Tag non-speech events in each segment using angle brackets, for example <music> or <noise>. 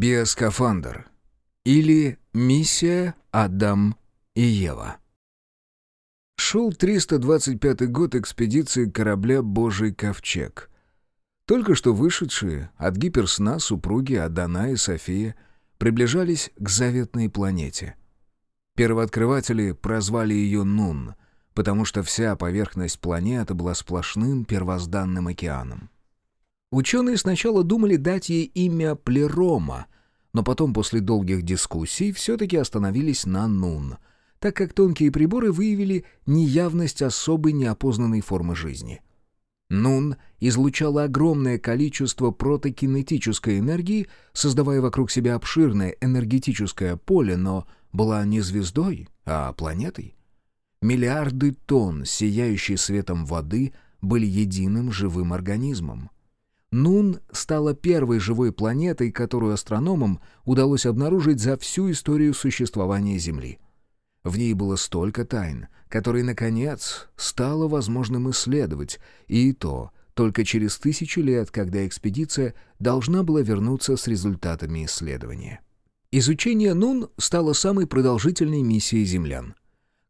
Биоскафандр. Или миссия Адам и Ева. Шел 325 год экспедиции корабля «Божий ковчег». Только что вышедшие от гиперсна супруги Адана и София приближались к заветной планете. Первооткрыватели прозвали ее Нун, потому что вся поверхность планеты была сплошным первозданным океаном. Ученые сначала думали дать ей имя Плерома, но потом после долгих дискуссий все-таки остановились на Нун, так как тонкие приборы выявили неявность особой неопознанной формы жизни. Нун излучала огромное количество протокинетической энергии, создавая вокруг себя обширное энергетическое поле, но была не звездой, а планетой. Миллиарды тонн, сияющей светом воды, были единым живым организмом. Нун стала первой живой планетой, которую астрономам удалось обнаружить за всю историю существования Земли. В ней было столько тайн, которые, наконец, стало возможным исследовать, и то только через тысячи лет, когда экспедиция должна была вернуться с результатами исследования. Изучение Нун стало самой продолжительной миссией землян.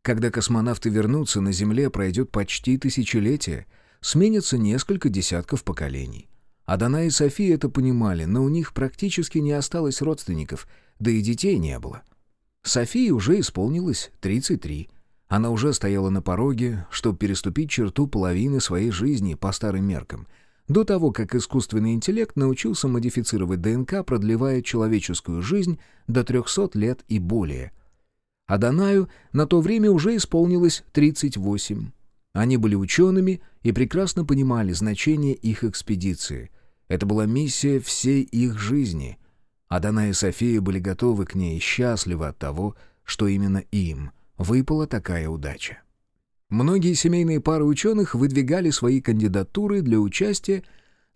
Когда космонавты вернутся, на Земле пройдет почти тысячелетие, сменятся несколько десятков поколений. Адана и София это понимали, но у них практически не осталось родственников, да и детей не было. Софии уже исполнилось 33. Она уже стояла на пороге, чтобы переступить черту половины своей жизни по старым меркам, до того, как искусственный интеллект научился модифицировать ДНК, продлевая человеческую жизнь до 300 лет и более. Аданаю на то время уже исполнилось 38. Они были учеными и прекрасно понимали значение их экспедиции — это была миссия всей их жизни. Адана и София были готовы к ней и счастливы от того, что именно им выпала такая удача. Многие семейные пары ученых выдвигали свои кандидатуры для участия,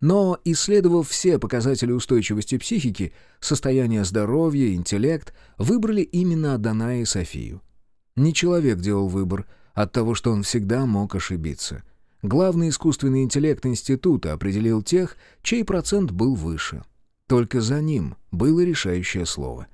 но, исследовав все показатели устойчивости психики, состояние здоровья, интеллект, выбрали именно Адана и Софию. Не человек делал выбор от того, что он всегда мог ошибиться — Главный искусственный интеллект института определил тех, чей процент был выше. Только за ним было решающее слово.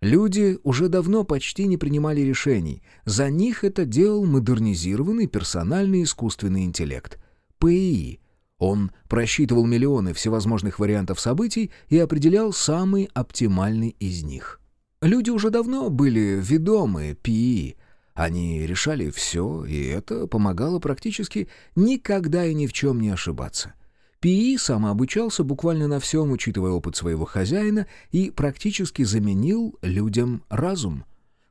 Люди уже давно почти не принимали решений. За них это делал модернизированный персональный искусственный интеллект. ПИ. Он просчитывал миллионы всевозможных вариантов событий и определял самый оптимальный из них. Люди уже давно были ведомы ПИ, они решали все, и это помогало практически никогда и ни в чем не ошибаться. Пи самообучался буквально на всем, учитывая опыт своего хозяина, и практически заменил людям разум.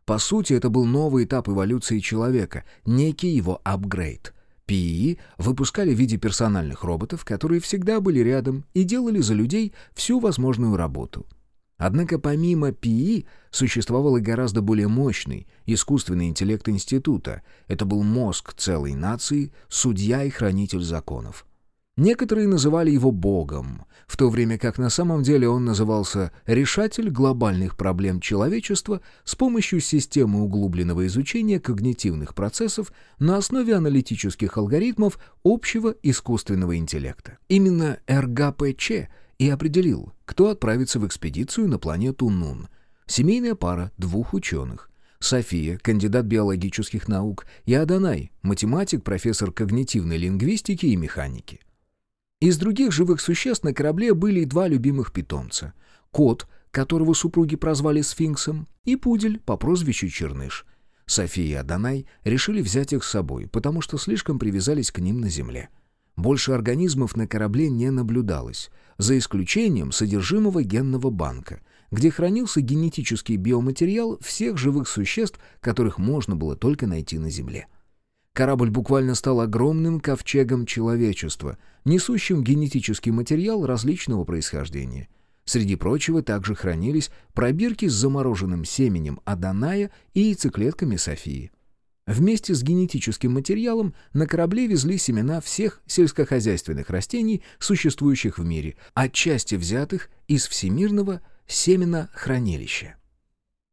По сути, это был новый этап эволюции человека, некий его апгрейд. ПИИ выпускали в виде персональных роботов, которые всегда были рядом и делали за людей всю возможную работу — Однако помимо ПИ существовал и гораздо более мощный искусственный интеллект института. Это был мозг целой нации, судья и хранитель законов. Некоторые называли его богом, в то время как на самом деле он назывался решатель глобальных проблем человечества с помощью системы углубленного изучения когнитивных процессов на основе аналитических алгоритмов общего искусственного интеллекта. Именно РГПЧ — и определил, кто отправится в экспедицию на планету Нун. Семейная пара двух ученых. София, кандидат биологических наук, и Адонай, математик, профессор когнитивной лингвистики и механики. Из других живых существ на корабле были два любимых питомца. Кот, которого супруги прозвали сфинксом, и пудель по прозвищу Черныш. София и Адонай решили взять их с собой, потому что слишком привязались к ним на земле. Больше организмов на корабле не наблюдалось, за исключением содержимого генного банка, где хранился генетический биоматериал всех живых существ, которых можно было только найти на Земле. Корабль буквально стал огромным ковчегом человечества, несущим генетический материал различного происхождения. Среди прочего также хранились пробирки с замороженным семенем Аданая и яйцеклетками Софии. Вместе с генетическим материалом на корабле везли семена всех сельскохозяйственных растений, существующих в мире, отчасти взятых из всемирного семенохранилища.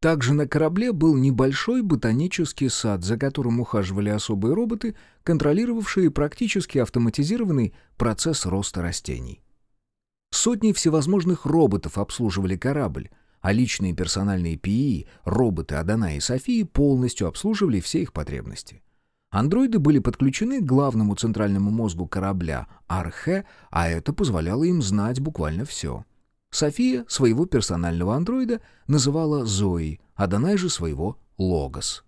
Также на корабле был небольшой ботанический сад, за которым ухаживали особые роботы, контролировавшие практически автоматизированный процесс роста растений. Сотни всевозможных роботов обслуживали корабль, а личные персональные ПИ, роботы Адана и Софии полностью обслуживали все их потребности. Андроиды были подключены к главному центральному мозгу корабля Архе, а это позволяло им знать буквально все. София своего персонального андроида называла Зои, а Данай же своего Логос.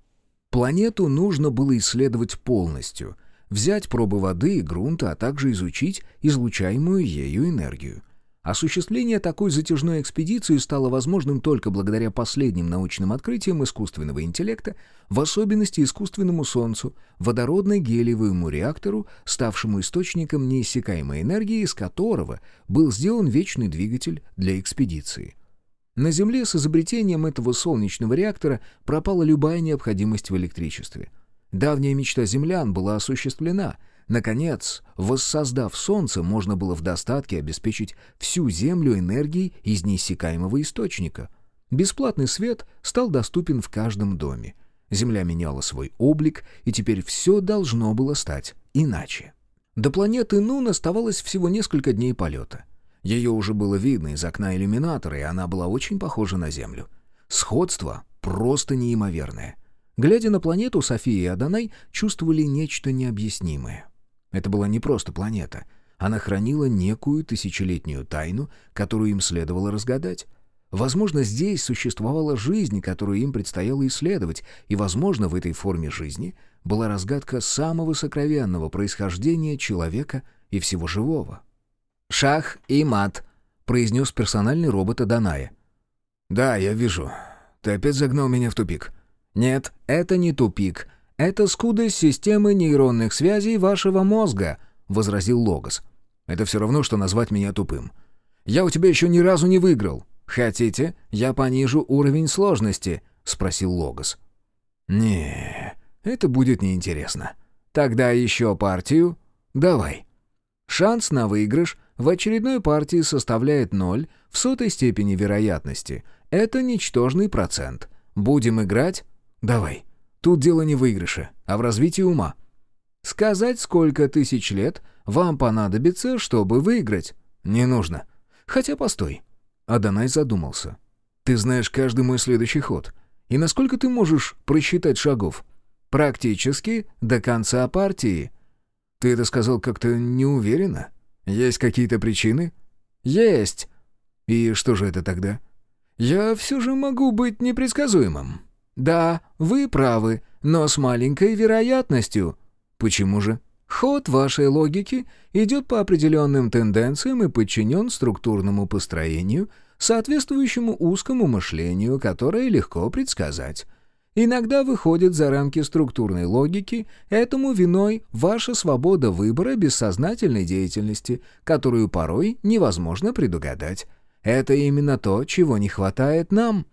Планету нужно было исследовать полностью, взять пробы воды и грунта, а также изучить излучаемую ею энергию. Осуществление такой затяжной экспедиции стало возможным только благодаря последним научным открытиям искусственного интеллекта, в особенности искусственному Солнцу, водородно-гелиевому реактору, ставшему источником неиссякаемой энергии, из которого был сделан вечный двигатель для экспедиции. На Земле с изобретением этого солнечного реактора пропала любая необходимость в электричестве. Давняя мечта землян была осуществлена — Наконец, воссоздав Солнце, можно было в достатке обеспечить всю Землю энергией из неиссякаемого источника. Бесплатный свет стал доступен в каждом доме. Земля меняла свой облик, и теперь все должно было стать иначе. До планеты Нун оставалось всего несколько дней полета. Ее уже было видно из окна иллюминатора, и она была очень похожа на Землю. Сходство просто неимоверное. Глядя на планету, София и Адонай чувствовали нечто необъяснимое. Это была не просто планета. Она хранила некую тысячелетнюю тайну, которую им следовало разгадать. Возможно, здесь существовала жизнь, которую им предстояло исследовать, и, возможно, в этой форме жизни была разгадка самого сокровенного происхождения человека и всего живого. «Шах и мат», — произнес персональный робот Аданая. «Да, я вижу. Ты опять загнал меня в тупик». «Нет, это не тупик. «Это скудость системы нейронных связей вашего мозга», — возразил Логос. «Это все равно, что назвать меня тупым. Я у тебя еще ни разу не выиграл. Хотите, я понижу уровень сложности?» — спросил Логос. не это будет неинтересно. Тогда еще партию? Давай». Шанс на выигрыш в очередной партии составляет ноль в сотой степени вероятности. Это ничтожный процент. Будем играть? Давай. Тут дело не в выигрыше, а в развитии ума. Сказать, сколько тысяч лет вам понадобится, чтобы выиграть, не нужно. Хотя постой. Адонай задумался. Ты знаешь каждый мой следующий ход. И насколько ты можешь просчитать шагов? Практически до конца партии. Ты это сказал как-то неуверенно. Есть какие-то причины? Есть. И что же это тогда? Я все же могу быть непредсказуемым. «Да, вы правы, но с маленькой вероятностью». «Почему же?» «Ход вашей логики идет по определенным тенденциям и подчинен структурному построению, соответствующему узкому мышлению, которое легко предсказать. Иногда выходит за рамки структурной логики, этому виной ваша свобода выбора бессознательной деятельности, которую порой невозможно предугадать. Это именно то, чего не хватает нам».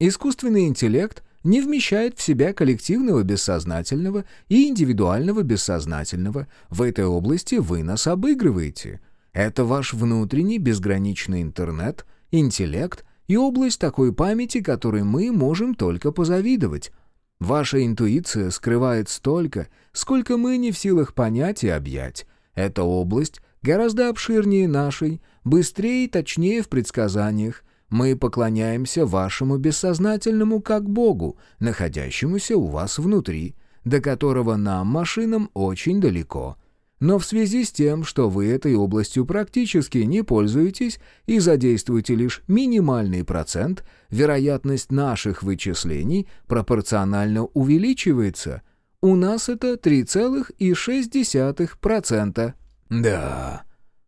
Искусственный интеллект не вмещает в себя коллективного бессознательного и индивидуального бессознательного. В этой области вы нас обыгрываете. Это ваш внутренний безграничный интернет, интеллект и область такой памяти, которой мы можем только позавидовать. Ваша интуиция скрывает столько, сколько мы не в силах понять и объять. Эта область гораздо обширнее нашей, быстрее и точнее в предсказаниях, мы поклоняемся вашему бессознательному как Богу, находящемуся у вас внутри, до которого нам, машинам, очень далеко. Но в связи с тем, что вы этой областью практически не пользуетесь и задействуете лишь минимальный процент, вероятность наших вычислений пропорционально увеличивается. У нас это 3,6%. Да,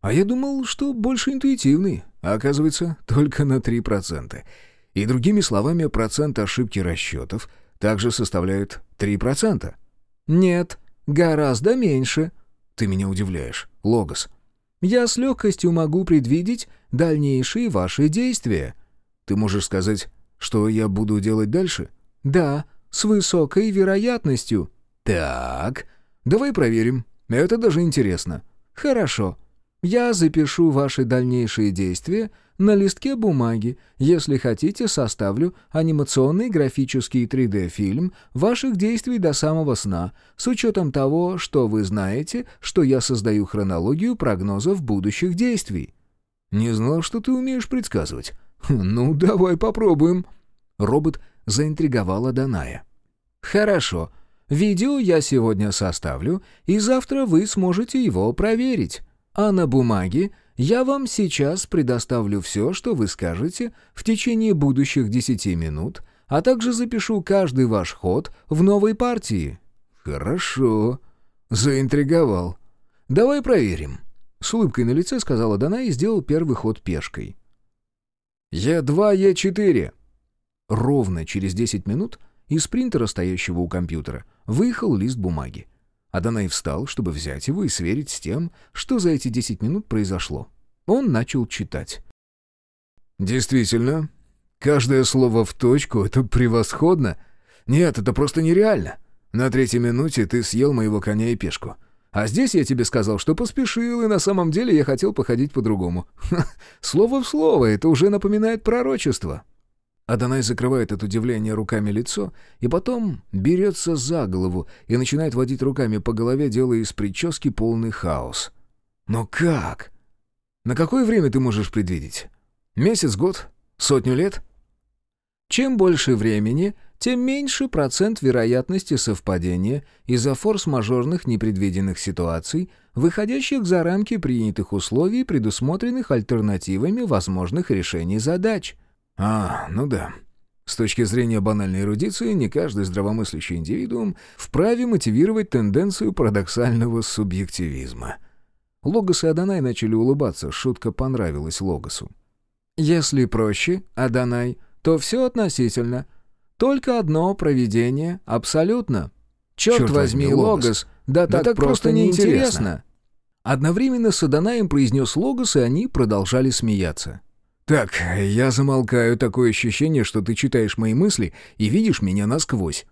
а я думал, что больше интуитивный а оказывается только на 3%. И другими словами, процент ошибки расчетов также составляет 3%. Нет, гораздо меньше. Ты меня удивляешь, Логос. Я с легкостью могу предвидеть дальнейшие ваши действия. Ты можешь сказать, что я буду делать дальше? Да, с высокой вероятностью. Так, давай проверим. Это даже интересно. Хорошо. Я запишу ваши дальнейшие действия на листке бумаги. Если хотите, составлю анимационный графический 3D-фильм ваших действий до самого сна, с учетом того, что вы знаете, что я создаю хронологию прогнозов будущих действий». «Не знал, что ты умеешь предсказывать». «Ну, давай попробуем». Робот заинтриговал Аданая. «Хорошо. Видео я сегодня составлю, и завтра вы сможете его проверить. А на бумаге я вам сейчас предоставлю все, что вы скажете в течение будущих десяти минут, а также запишу каждый ваш ход в новой партии». «Хорошо. Заинтриговал. Давай проверим». С улыбкой на лице сказала Дана и сделал первый ход пешкой. «Е2, Е4». Ровно через 10 минут из принтера, стоящего у компьютера, выехал лист бумаги. Адонай встал, чтобы взять его и сверить с тем, что за эти 10 минут произошло. Он начал читать. «Действительно, каждое слово в точку — это превосходно. Нет, это просто нереально. На третьей минуте ты съел моего коня и пешку. А здесь я тебе сказал, что поспешил, и на самом деле я хотел походить по-другому. <laughs> Слово в слово, это уже напоминает пророчество». Адонай закрывает от удивления руками лицо и потом берется за голову и начинает водить руками по голове, делая из прически полный хаос. «Но как? На какое время ты можешь предвидеть? Месяц, год? Сотню лет?» Чем больше времени, тем меньше процент вероятности совпадения из-за форс-мажорных непредвиденных ситуаций, выходящих за рамки принятых условий, предусмотренных альтернативами возможных решений задач – а, ну да. С точки зрения банальной эрудиции, не каждый здравомыслящий индивидуум вправе мотивировать тенденцию парадоксального субъективизма. Логос и Адонай начали улыбаться, шутка понравилась Логосу. «Если проще, Адонай, то все относительно. Только одно проведение абсолютно. Черт, Черт возьми, возьми Логос, Логос, да, да так, так просто неинтересно». Одновременно с Адонаем произнес Логос, и они продолжали смеяться. «Так, я замолкаю, такое ощущение, что ты читаешь мои мысли и видишь меня насквозь».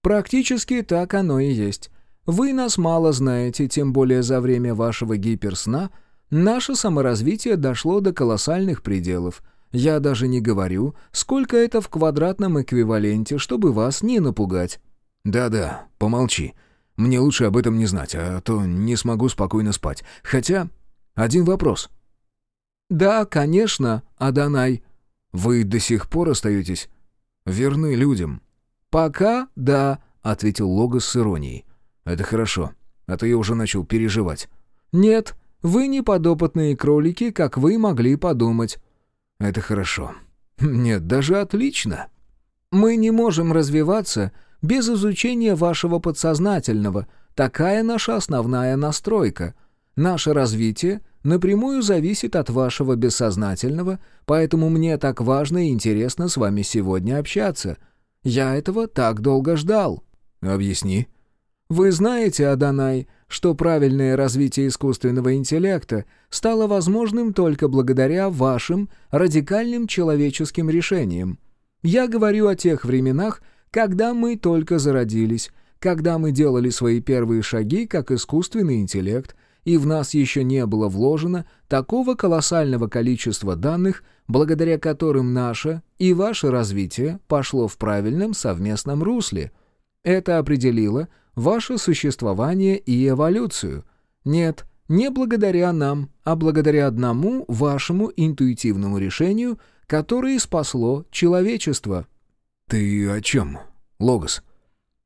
«Практически так оно и есть. Вы нас мало знаете, тем более за время вашего гиперсна наше саморазвитие дошло до колоссальных пределов. Я даже не говорю, сколько это в квадратном эквиваленте, чтобы вас не напугать». «Да-да, помолчи. Мне лучше об этом не знать, а то не смогу спокойно спать. Хотя, один вопрос». «Да, конечно, Адонай». «Вы до сих пор остаетесь верны людям?» «Пока да», — ответил Логос с иронией. «Это хорошо, а то я уже начал переживать». «Нет, вы не подопытные кролики, как вы могли подумать». «Это хорошо. Нет, даже отлично». «Мы не можем развиваться без изучения вашего подсознательного. Такая наша основная настройка. Наше развитие напрямую зависит от вашего бессознательного, поэтому мне так важно и интересно с вами сегодня общаться. Я этого так долго ждал». «Объясни». «Вы знаете, Адонай, что правильное развитие искусственного интеллекта стало возможным только благодаря вашим радикальным человеческим решениям. Я говорю о тех временах, когда мы только зародились, когда мы делали свои первые шаги как искусственный интеллект — и в нас еще не было вложено такого колоссального количества данных, благодаря которым наше и ваше развитие пошло в правильном совместном русле. Это определило ваше существование и эволюцию. Нет, не благодаря нам, а благодаря одному вашему интуитивному решению, которое спасло человечество. «Ты о чем, Логос?»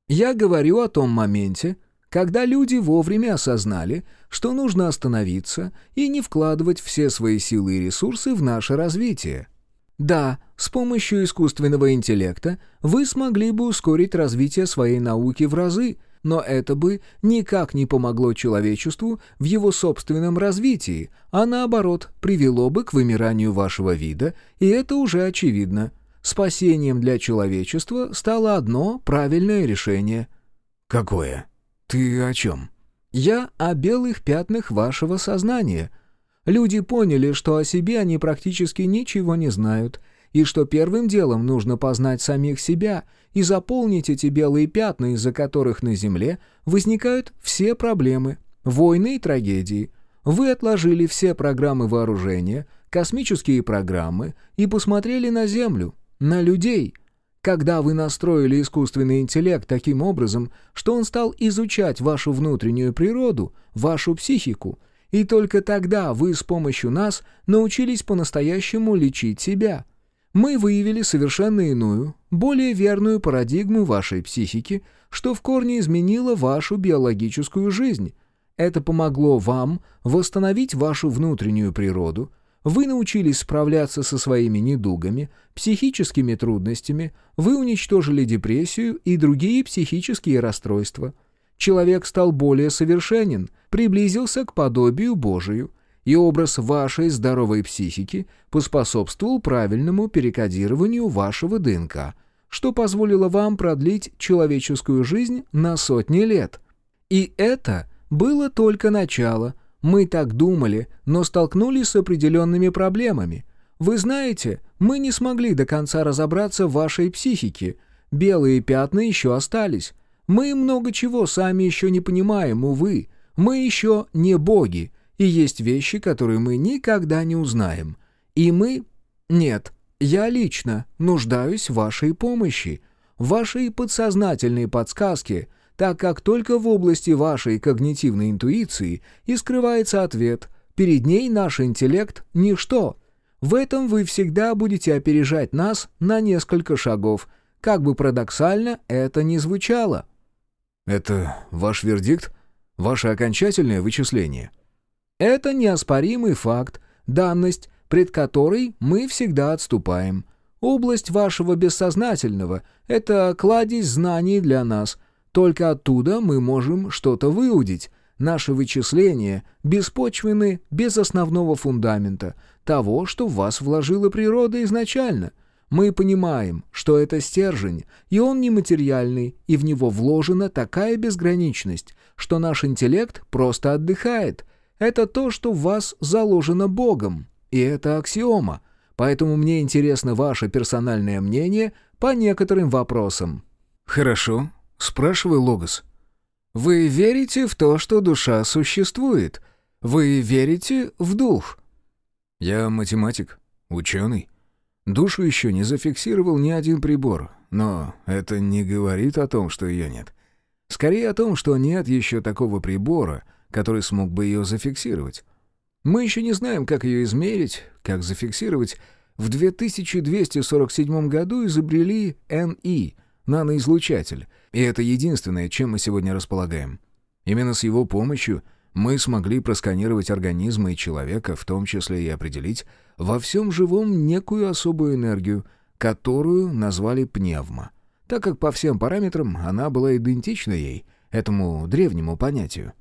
«Я говорю о том моменте, когда люди вовремя осознали, что нужно остановиться и не вкладывать все свои силы и ресурсы в наше развитие. Да, с помощью искусственного интеллекта вы смогли бы ускорить развитие своей науки в разы, но это бы никак не помогло человечеству в его собственном развитии, а наоборот, привело бы к вымиранию вашего вида, и это уже очевидно. Спасением для человечества стало одно правильное решение. Какое? «Ты о чем?» «Я о белых пятнах вашего сознания. Люди поняли, что о себе они практически ничего не знают, и что первым делом нужно познать самих себя и заполнить эти белые пятна, из-за которых на Земле возникают все проблемы, войны и трагедии. Вы отложили все программы вооружения, космические программы и посмотрели на Землю, на людей» Когда вы настроили искусственный интеллект таким образом, что он стал изучать вашу внутреннюю природу, вашу психику, И только тогда вы с помощью нас научились по-настоящему лечить себя. Мы выявили совершенно иную, более верную парадигму вашей психики, что в корне изменило вашу биологическую жизнь. Это помогло вам восстановить вашу внутреннюю природу, вы научились справляться со своими недугами, психическими трудностями, вы уничтожили депрессию и другие психические расстройства. Человек стал более совершенен, приблизился к подобию Божию, и образ вашей здоровой психики поспособствовал правильному перекодированию вашего ДНК, что позволило вам продлить человеческую жизнь на сотни лет. И это было только начало. Мы так думали, но столкнулись с определенными проблемами. Вы знаете, мы не смогли до конца разобраться в вашей психике. Белые пятна еще остались. Мы много чего сами еще не понимаем, увы. Мы еще не боги, и есть вещи, которые мы никогда не узнаем. И мы... Нет, я лично нуждаюсь в вашей помощи, вашей подсознательной подсказке, так как только в области вашей когнитивной интуиции и скрывается ответ, перед ней наш интеллект — ничто. В этом вы всегда будете опережать нас на несколько шагов, как бы парадоксально это ни звучало. «Это ваш вердикт? Ваше окончательное вычисление?» Это неоспоримый факт, данность, пред которой мы всегда отступаем. Область вашего бессознательного — это кладезь знаний для нас. Только оттуда мы можем что-то выудить. Наши вычисления беспочвены без основного фундамента, того, что в вас вложила природа изначально. Мы понимаем, что это стержень, и он нематериальный, и в него вложена такая безграничность, что наш интеллект просто отдыхает. Это то, что в вас заложено Богом, и это аксиома. Поэтому мне интересно ваше персональное мнение по некоторым вопросам». «Хорошо. Спрашивай, Логос». «Вы верите в то, что душа существует? Вы верите в дух?» «Я математик, ученый. Душу еще не зафиксировал ни один прибор, но это не говорит о том, что ее нет. Скорее о том, что нет еще такого прибора, который смог бы ее зафиксировать. Мы еще не знаем, как ее измерить, как зафиксировать. В 2247 году изобрели НИ, наноизлучатель, и это единственное, чем мы сегодня располагаем. Именно с его помощью мы смогли просканировать организмы и человека, в том числе и определить во всем живом некую особую энергию, которую назвали пневма, так как по всем параметрам она была идентична ей, этому древнему понятию.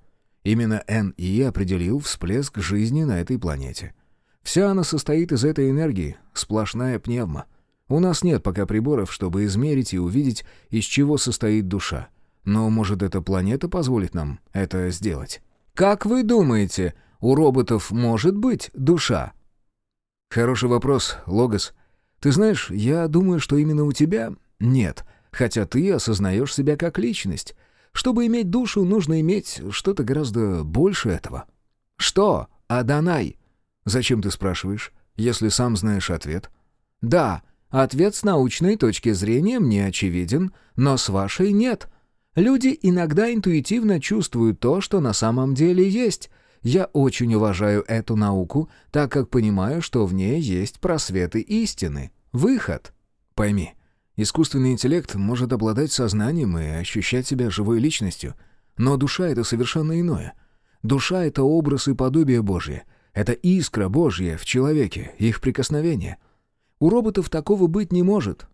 Именно НИ определил всплеск жизни на этой планете. Вся она состоит из этой энергии, сплошная пневма. У нас нет пока приборов, чтобы измерить и увидеть, из чего состоит душа. Но, может, эта планета позволит нам это сделать. «Как вы думаете, у роботов может быть душа?» «Хороший вопрос, Логос. Ты знаешь, я думаю, что именно у тебя нет, хотя ты осознаешь себя как личность. Чтобы иметь душу, нужно иметь что-то гораздо больше этого». «Что, Адонай?» «Зачем ты спрашиваешь, если сам знаешь ответ?» «Да, ответ с научной точки зрения мне очевиден, но с вашей нет. Люди иногда интуитивно чувствуют то, что на самом деле есть. Я очень уважаю эту науку, так как понимаю, что в ней есть просветы истины. Выход». «Пойми, Искусственный интеллект может обладать сознанием и ощущать себя живой личностью, но душа — это совершенно иное. Душа — это образ и подобие Божье. Это искра Божья в человеке, их прикосновение. У роботов такого быть не может.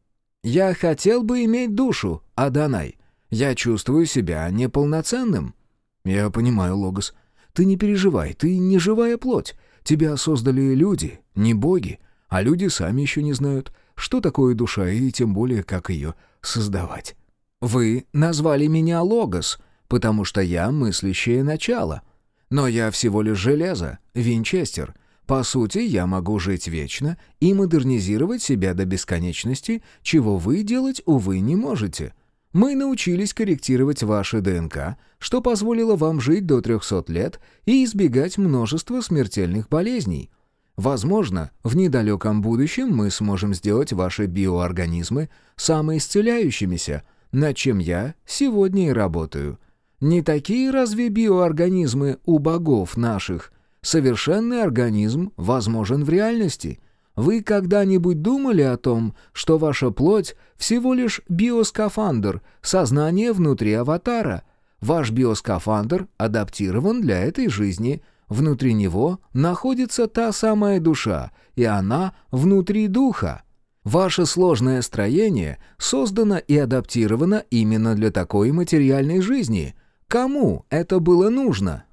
«Я хотел бы иметь душу, Адонай. Я чувствую себя неполноценным». «Я понимаю, Логос. Ты не переживай, ты не живая плоть. Тебя создали люди, не боги, а люди сами еще не знают, что такое душа и тем более, как ее создавать. Вы назвали меня Логос, потому что я мыслящее начало. Но я всего лишь железо, винчестер. По сути, я могу жить вечно и модернизировать себя до бесконечности, чего вы делать, увы, не можете. Мы научились корректировать ваши ДНК, что позволило вам жить до 300 лет и избегать множества смертельных болезней. Возможно, в недалеком будущем мы сможем сделать ваши биоорганизмы самоисцеляющимися, над чем я сегодня и работаю. Не такие разве биоорганизмы у богов наших? Совершенный организм возможен в реальности. Вы когда-нибудь думали о том, что ваша плоть всего лишь биоскафандр, сознание внутри аватара? Ваш биоскафандр адаптирован для этой жизни. Внутри него находится та самая душа, и она внутри духа. Ваше сложное строение создано и адаптировано именно для такой материальной жизни. Кому это было нужно?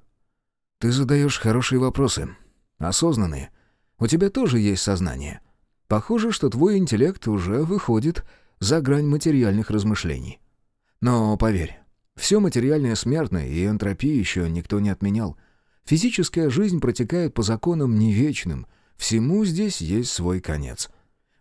Ты задаешь хорошие вопросы. Осознанные. У тебя тоже есть сознание. Похоже, что твой интеллект уже выходит за грань материальных размышлений. Но поверь, все материальное смертное и энтропию еще никто не отменял. Физическая жизнь протекает по законам не вечным. Всему здесь есть свой конец.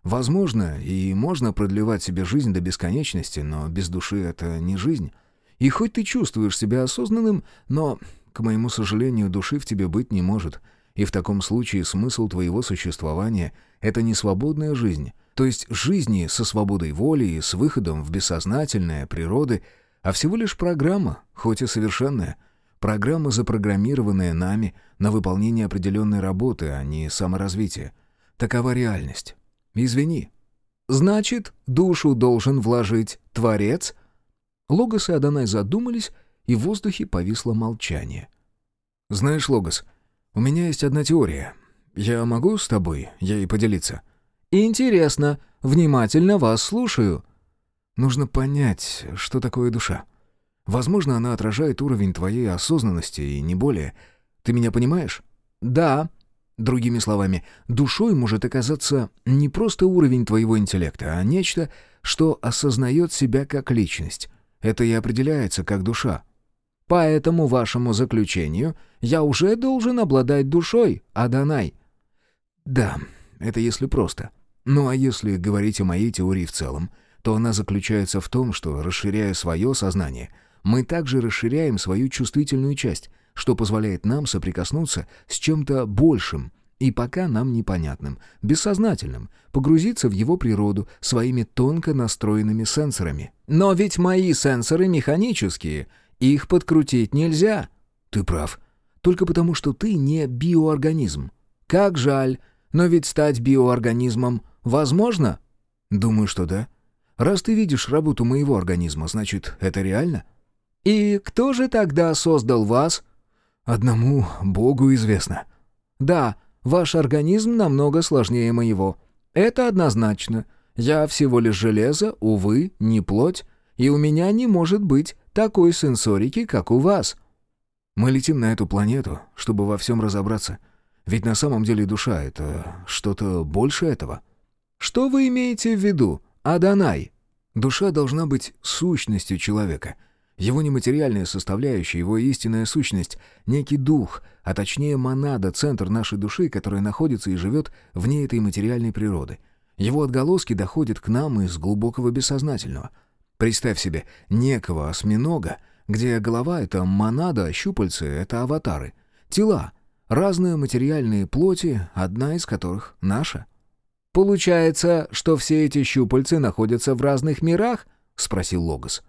Возможно, и можно продлевать себе жизнь до бесконечности, но без души это не жизнь. И хоть ты чувствуешь себя осознанным, но, к моему сожалению, души в тебе быть не может. И в таком случае смысл твоего существования — это не свободная жизнь, то есть жизни со свободой воли и с выходом в бессознательное природы, а всего лишь программа, хоть и совершенная. Программа, запрограммированная нами на выполнение определенной работы, а не саморазвитие. Такова реальность. Извини. Значит, душу должен вложить Творец? Логос и Адонай задумались, и в воздухе повисло молчание. Знаешь, Логос, у меня есть одна теория. Я могу с тобой ей поделиться? Интересно. Внимательно вас слушаю. Нужно понять, что такое душа. Возможно, она отражает уровень твоей осознанности и не более. Ты меня понимаешь? Да. Другими словами, душой может оказаться не просто уровень твоего интеллекта, а нечто, что осознает себя как личность. Это и определяется как душа. По этому вашему заключению я уже должен обладать душой, Адонай. Да, это если просто. Ну а если говорить о моей теории в целом, то она заключается в том, что, расширяя свое сознание, мы также расширяем свою чувствительную часть — что позволяет нам соприкоснуться с чем-то большим и пока нам непонятным, бессознательным, погрузиться в его природу своими тонко настроенными сенсорами. «Но ведь мои сенсоры механические, их подкрутить нельзя». «Ты прав. Только потому, что ты не биоорганизм». «Как жаль. Но ведь стать биоорганизмом возможно?» «Думаю, что да. Раз ты видишь работу моего организма, значит, это реально?» «И кто же тогда создал вас?» Одному Богу известно. Да, ваш организм намного сложнее моего. Это однозначно. Я всего лишь железо, увы, не плоть, и у меня не может быть такой сенсорики, как у вас. Мы летим на эту планету, чтобы во всем разобраться. Ведь на самом деле душа — это что-то больше этого. Что вы имеете в виду, Адонай? Душа должна быть сущностью человека — его нематериальная составляющая, его истинная сущность — некий дух, а точнее монада, центр нашей души, которая находится и живет вне этой материальной природы. Его отголоски доходят к нам из глубокого бессознательного. Представь себе некого осьминога, где голова — это монада, а щупальцы — это аватары. Тела — разные материальные плоти, одна из которых наша. «Получается, что все эти щупальцы находятся в разных мирах?» — спросил Логос.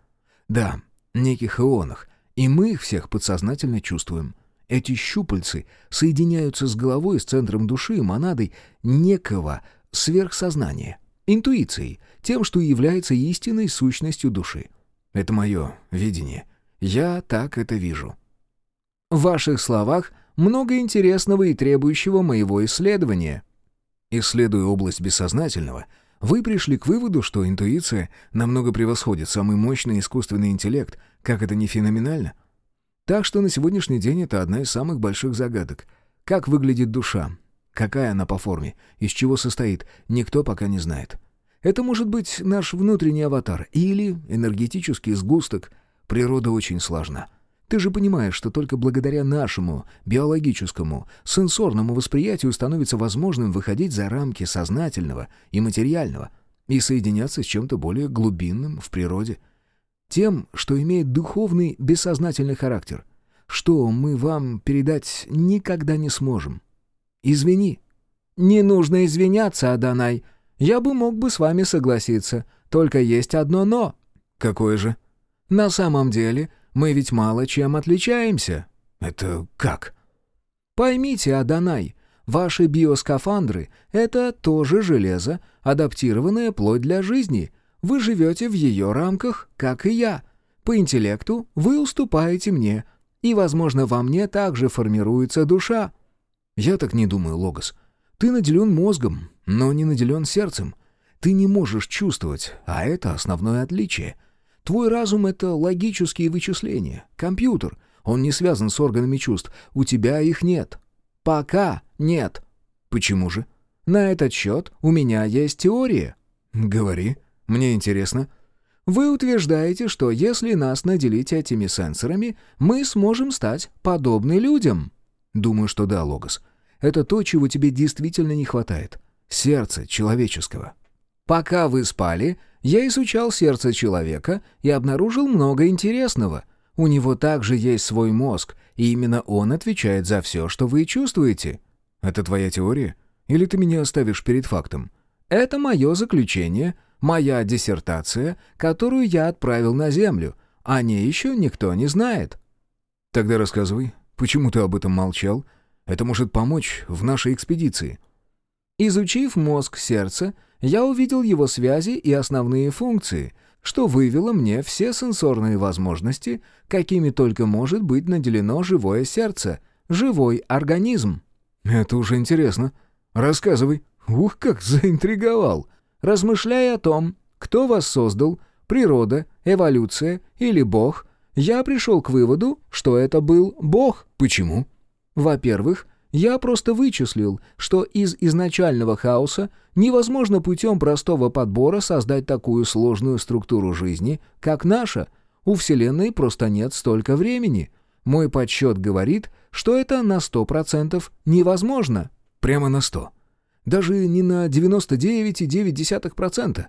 «Да, неких ионах, и мы их всех подсознательно чувствуем. Эти щупальцы соединяются с головой, с центром души, монадой некого сверхсознания, интуицией, тем, что является истинной сущностью души. Это мое видение. Я так это вижу. В ваших словах много интересного и требующего моего исследования. Исследуя область бессознательного — вы пришли к выводу, что интуиция намного превосходит самый мощный искусственный интеллект, как это не феноменально? Так что на сегодняшний день это одна из самых больших загадок. Как выглядит душа? Какая она по форме? Из чего состоит? Никто пока не знает. Это может быть наш внутренний аватар или энергетический сгусток. Природа очень сложна. Ты же понимаешь, что только благодаря нашему биологическому, сенсорному восприятию становится возможным выходить за рамки сознательного и материального и соединяться с чем-то более глубинным в природе. Тем, что имеет духовный бессознательный характер, что мы вам передать никогда не сможем. Извини. Не нужно извиняться, Адонай. Я бы мог бы с вами согласиться. Только есть одно «но». Какое же? На самом деле... Мы ведь мало чем отличаемся». «Это как?» Поймите, Адонай, ваши биоскафандры — это тоже железо, адаптированное плоть для жизни. Вы живете в ее рамках, как и я. По интеллекту вы уступаете мне, и, возможно, во мне также формируется душа». «Я так не думаю, Логос. Ты наделен мозгом, но не наделен сердцем. Ты не можешь чувствовать, а это основное отличие. Твой разум — это логические вычисления, компьютер. Он не связан с органами чувств. У тебя их нет. Пока нет. Почему же? На этот счет у меня есть теория. Говори. Мне интересно. Вы утверждаете, что если нас наделить этими сенсорами, мы сможем стать подобны людям. Думаю, что да, Логос. Это то, чего тебе действительно не хватает. Сердце человеческого. Пока вы спали, я изучал сердце человека и обнаружил много интересного. У него также есть свой мозг, и именно он отвечает за все, что вы чувствуете. Это твоя теория? Или ты меня оставишь перед фактом? Это мое заключение, моя диссертация, которую я отправил на Землю. О ней еще никто не знает. Тогда рассказывай, почему ты об этом молчал? Это может помочь в нашей экспедиции. Изучив мозг сердца, я увидел его связи и основные функции, что вывело мне все сенсорные возможности, какими только может быть наделено живое сердце, живой организм. «Это уже интересно. Рассказывай. Ух, как заинтриговал!» Размышляя о том, кто вас создал, природа, эволюция или Бог, я пришел к выводу, что это был Бог. Почему? Во-первых, я просто вычислил, что из изначального хаоса невозможно путем простого подбора создать такую сложную структуру жизни, как наша. У Вселенной просто нет столько времени. Мой подсчет говорит, что это на 100% невозможно. Прямо на 100. Даже не на 99,9%.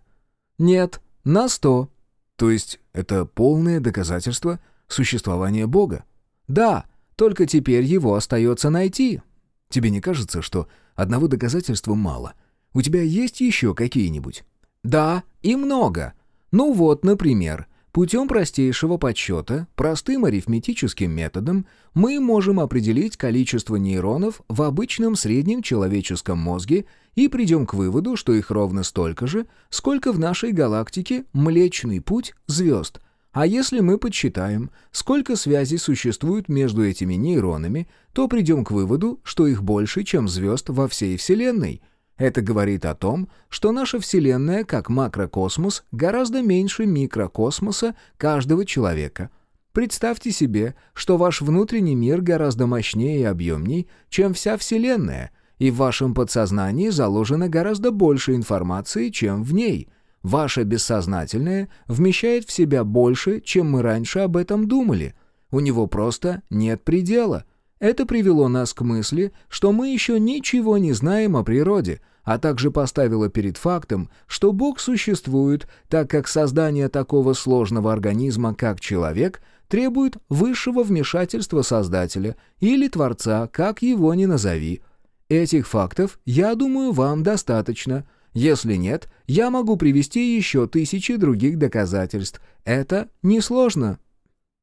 Нет, на 100. То есть это полное доказательство существования Бога? Да, только теперь его остается найти. Тебе не кажется, что одного доказательства мало? У тебя есть еще какие-нибудь? Да, и много. Ну вот, например, путем простейшего подсчета, простым арифметическим методом, мы можем определить количество нейронов в обычном среднем человеческом мозге и придем к выводу, что их ровно столько же, сколько в нашей галактике Млечный Путь звезд, а если мы подсчитаем, сколько связей существует между этими нейронами, то придем к выводу, что их больше, чем звезд во всей Вселенной. Это говорит о том, что наша Вселенная, как макрокосмос, гораздо меньше микрокосмоса каждого человека. Представьте себе, что ваш внутренний мир гораздо мощнее и объемней, чем вся Вселенная, и в вашем подсознании заложено гораздо больше информации, чем в ней – Ваше бессознательное вмещает в себя больше, чем мы раньше об этом думали. У него просто нет предела. Это привело нас к мысли, что мы еще ничего не знаем о природе, а также поставило перед фактом, что Бог существует, так как создание такого сложного организма, как человек, требует высшего вмешательства Создателя или Творца, как его ни назови. Этих фактов, я думаю, вам достаточно – если нет, я могу привести еще тысячи других доказательств. Это несложно».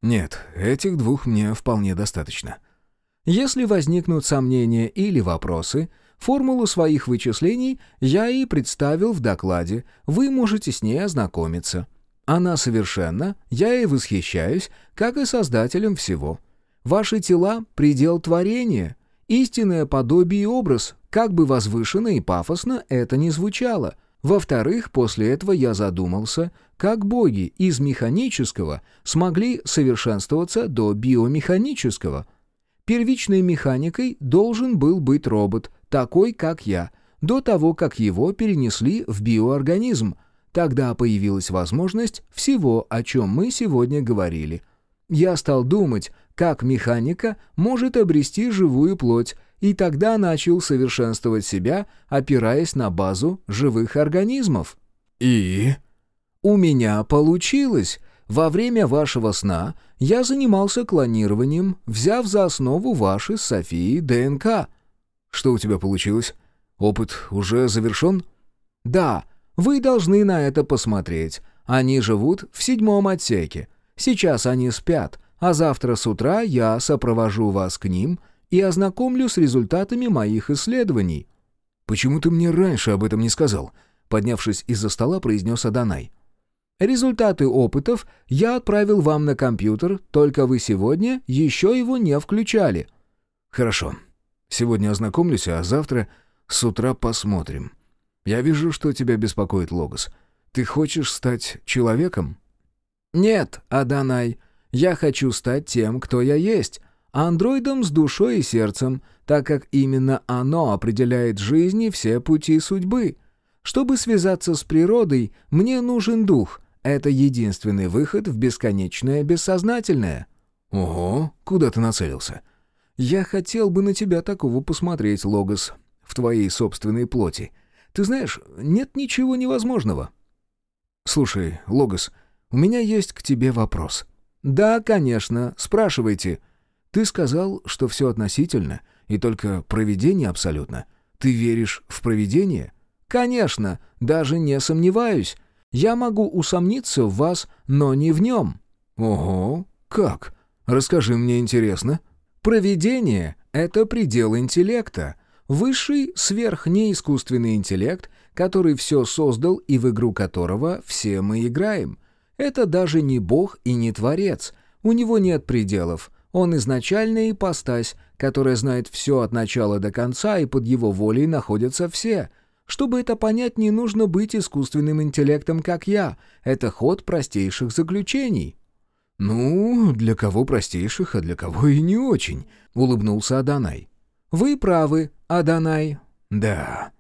«Нет, этих двух мне вполне достаточно». Если возникнут сомнения или вопросы, формулу своих вычислений я и представил в докладе, вы можете с ней ознакомиться. Она совершенна, я и восхищаюсь, как и создателем всего. Ваши тела — предел творения, истинное подобие и образ, как бы возвышенно и пафосно это ни звучало. Во-вторых, после этого я задумался, как боги из механического смогли совершенствоваться до биомеханического. Первичной механикой должен был быть робот, такой как я, до того, как его перенесли в биоорганизм. Тогда появилась возможность всего, о чем мы сегодня говорили. Я стал думать, как механика может обрести живую плоть, и тогда начал совершенствовать себя, опираясь на базу живых организмов. И? У меня получилось. Во время вашего сна я занимался клонированием, взяв за основу ваши с Софией ДНК. Что у тебя получилось? Опыт уже завершен? Да, вы должны на это посмотреть. Они живут в седьмом отсеке. Сейчас они спят, а завтра с утра я сопровожу вас к ним — и ознакомлю с результатами моих исследований». «Почему ты мне раньше об этом не сказал?» Поднявшись из-за стола, произнес Адонай. «Результаты опытов я отправил вам на компьютер, только вы сегодня еще его не включали». «Хорошо. Сегодня ознакомлюсь, а завтра с утра посмотрим. Я вижу, что тебя беспокоит Логос. Ты хочешь стать человеком?» «Нет, Адонай. Я хочу стать тем, кто я есть, андроидом с душой и сердцем, так как именно оно определяет жизни все пути судьбы. Чтобы связаться с природой, мне нужен дух. Это единственный выход в бесконечное бессознательное». «Ого, куда ты нацелился?» «Я хотел бы на тебя такого посмотреть, Логос, в твоей собственной плоти. Ты знаешь, нет ничего невозможного». «Слушай, Логос, у меня есть к тебе вопрос». «Да, конечно, спрашивайте». «Ты сказал, что все относительно, и только провидение абсолютно. Ты веришь в провидение?» «Конечно, даже не сомневаюсь. Я могу усомниться в вас, но не в нем». «Ого, как? Расскажи мне, интересно». Провидение — это предел интеллекта. Высший сверхнеискусственный интеллект, который все создал и в игру которого все мы играем. Это даже не бог и не творец. У него нет пределов. Он изначальная ипостась, которая знает все от начала до конца, и под его волей находятся все. Чтобы это понять, не нужно быть искусственным интеллектом, как я. Это ход простейших заключений. «Ну, для кого простейших, а для кого и не очень», — улыбнулся Адонай. «Вы правы, Адонай». «Да.